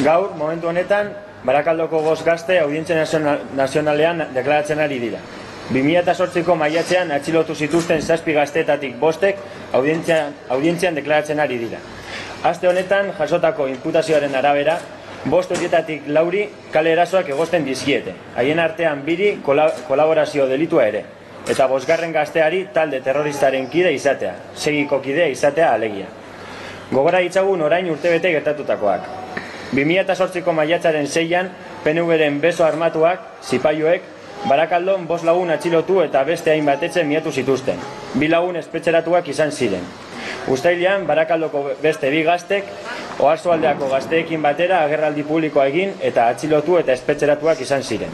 Gaur, momentu honetan, Barakaldoko bost gazte audientzia nazionalean deklaratzen ari dira. 2008ko maiatzean atxilotu zituzten zazpi gazteetatik bostek audientzian, audientzian deklaratzen ari dira. Aste honetan, jasotako imputazioaren arabera, bost horietatik lauri kale erasoak egosten dizkiete. Haien artean biri kolaborazio delitua ere. Eta bosgarren gazteari talde terroristaren kide izatea, segiko kidea izatea alegia. Gogora hitzagun orain urtebete gertatutakoak. 2008ko maiatzaren zeian, PNV-ren beso armatuak, zipaioek, Barakaldon bost lagun atxilotu eta beste hainbat miatu zituzten. Bi lagun espetxeratuak izan ziren. Uztailean, Barakaldoko beste bi gaztek, oarzoaldeako gazteekin batera agerraldi publikoa egin eta atxilotu eta espetxeratuak izan ziren.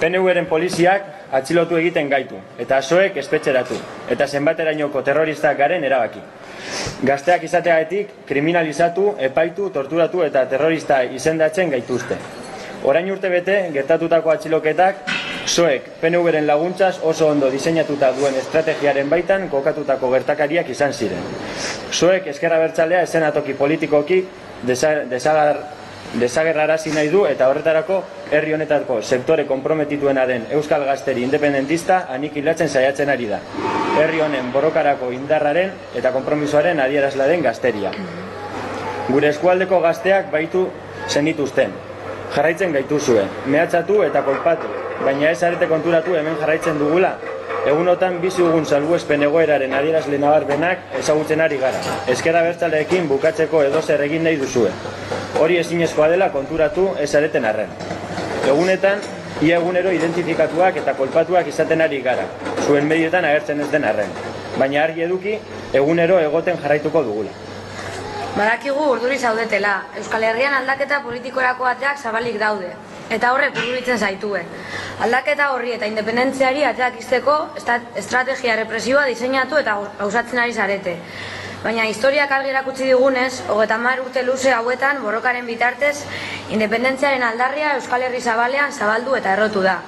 PNV-ren poliziak atxilotu egiten gaitu, eta soek espetxeratu, eta zenbaterainoko terroristak garen erabaki. Gazteak izateagatik kriminalizatu, epaitu, torturatu eta terrorista izendatzen gaituzte. Orain urte bete, gertatutako atxiloketak, soek PNV-ren laguntzaz oso ondo diseinatuta duen estrategiaren baitan kokatutako gertakariak izan ziren. Soek eskerra bertzalea esenatoki politikoki desagar, desagerrarazi nahi du eta horretarako herri honetako sektore komprometituena den Euskal Gazteri independentista anikilatzen saiatzen ari da. Herri honen borrokarako indarraren eta konpromisoaren adierazla den gazteria. Gure eskualdeko gazteak baitu zenituzten, jarraitzen gaituzue, mehatxatu eta kolpatu, baina ez arete konturatu hemen jarraitzen dugula, egunotan bizi dugun salbuespen egoeraren adierazle nabarbenak ezagutzen ari gara. Eskera bertzaleekin bukatzeko edo zer egin nahi duzue. Hori ezinezkoa dela konturatu ez areten arren. Egunetan, ia egunero identifikatuak eta kolpatuak izaten ari gara, zuen medietan agertzen ez den arren. Baina argi eduki, egunero egoten jarraituko dugula. Badakigu urduri zaudetela, Euskal Herrian aldaketa politikorako ateak zabalik daude, eta horrek urduritzen zaitue. Aldaketa horri eta independentziari ateak izteko estrategia represiua diseinatu eta gauzatzen ari zarete. Baina historiak argi erakutsi digunez, hogeta mar urte luze hauetan borrokaren bitartez, independentziaren aldarria Euskal Herri zabalean zabaldu eta errotu da.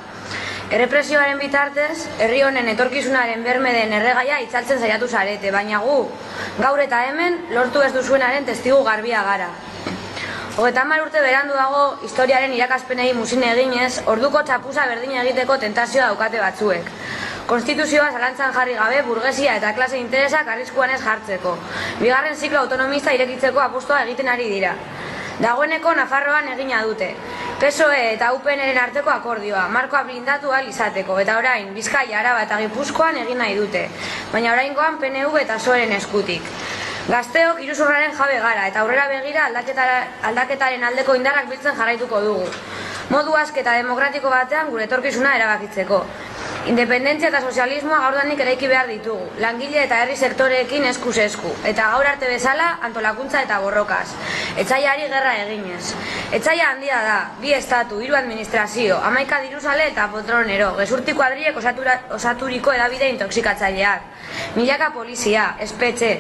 Errepresioaren bitartez, herri honen etorkizunaren berme den erregaia itzaltzen saiatu zarete, baina gu, gaur eta hemen, lortu ez duzuenaren testigu garbia gara. Hogeta urte berandu dago historiaren irakaspenei musin eginez, orduko txapuza berdin egiteko tentazioa daukate batzuek. Konstituzioa zalantzan jarri gabe burgesia eta klase interesak arriskuan ez jartzeko. Bigarren ziklo autonomista irekitzeko apostoa egiten ari dira. Dagoeneko Nafarroan egina dute. PSOE eta UPNren arteko akordioa, markoa blindatu ahal izateko, eta orain, Bizkaia, Araba eta Gipuzkoan egin nahi dute. Baina oraingoan PNU eta soeren eskutik. Gazteok iruzurraren jabe gara eta aurrera begira aldaketaren aldeko indarrak biltzen jarraituko dugu. Modu asketa demokratiko batean gure etorkizuna erabakitzeko. Independentzia eta sozialismoa gaurdanik eraiki behar ditugu, langile eta herri sektoreekin eskuz esku, eta gaur arte bezala antolakuntza eta borrokaz. Etxaiari gerra eginez. Etxaia handia da, bi estatu, hiru administrazio, amaika diruzale eta potronero, gezurti kuadriek osaturiko edabide intoxikatzaileak. Milaka polizia, espetxe,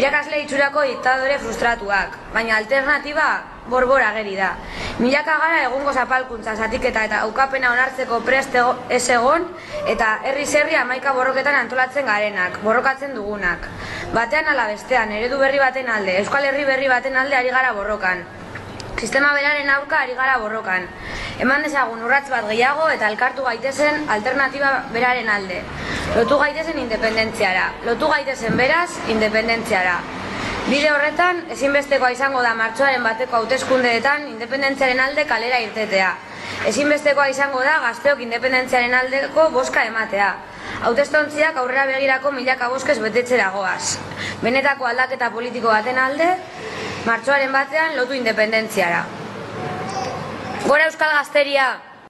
irakasle itxurako diktadore frustratuak, baina alternatiba borbor ageri da. Milaka gara egungo zapalkuntza zatiketa eta aukapena onartzeko preste ez egon eta herri zerri amaika borroketan antolatzen garenak, borrokatzen dugunak. Batean ala bestean, eredu berri baten alde, euskal herri berri baten alde ari gara borrokan. Sistema beraren aurka ari gara borrokan. Eman dezagun urratz bat gehiago eta elkartu gaitezen alternatiba beraren alde. Lotu gaitezen independentziara. Lotu gaitezen beraz independentziara. Bide horretan, ezinbestekoa izango da martxoaren bateko hauteskundeetan independentziaren alde kalera irtetea. Ezinbestekoa izango da gazteok independentziaren aldeko boska ematea. Hautestontziak aurrera begirako milaka boskez betetzera goaz. Benetako aldaketa politiko baten alde, martxoaren batean lotu independentziara. Gora Euskal Gazteria!